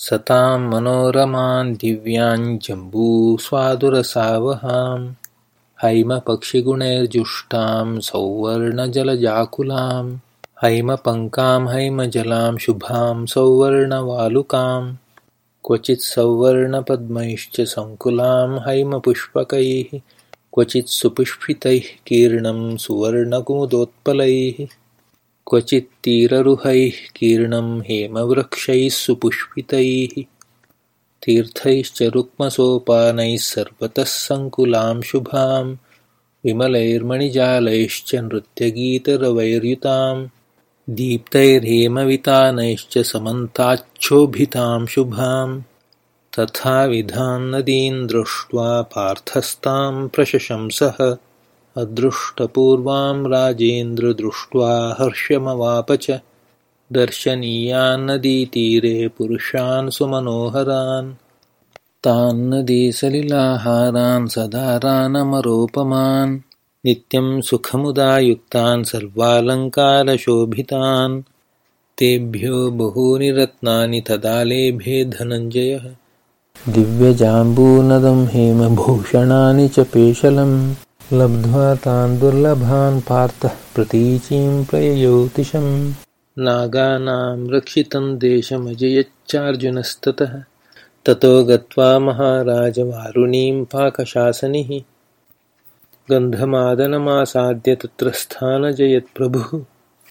सतां मनोरमान् दिव्याञ्जम्बूस्वादुरसावहां हैमपक्षिगुणैर्जुष्टां सौवर्णजलजाकुलां हैमपङ्कां हैमजलां शुभां सौवर्णवालुकां क्वचित्सौवर्णपद्मैश्च सङ्कुलां हैमपुष्पकैः क्वचित् सुपुष्पितैः कीर्णं सुवर्णकुमुदोत्पलैः क्वचित्तीररुहैः कीर्णं हेमवृक्षैः सुपुष्पितैः तीर्थैश्च रुक्मसोपानैः सर्वतः सङ्कुलां शुभां विमलैर्मणिजालैश्च नृत्यगीतरवैर्युतां दीप्तैर्हेमवितानैश्च समन्ताच्छोभितां शुभां तथाविधां नदीं दृष्ट्वा पार्थस्तां प्रशशंसः अदृष्टपूर्वां राजेन्द्र दृष्ट्वा हर्षमवाप च दर्शनीयान्नदीतीरे पुरुषान् सुमनोहरान्। तान् नदीसलिलाहारान् सदारानमरोपमान् नित्यं सुखमुदायुक्तान् सर्वालङ्कारशोभितान्। तेभ्यो बहूनि रत्नानि तदालेभे धनञ्जयः। दिव्यजाम्बूनदं हेमभूषणानि च पेशलम् लब्ध्वा तान् दुर्लभान् पार्थः प्रतीचीं प्रययोतिशम् नागानां रक्षितं देशमजयच्चार्जुनस्ततः। ततो गत्वा महाराजवारुणीं पाकशासनिः। गन्धमादनमासाद्य तत्र स्थानजयत्प्रभुः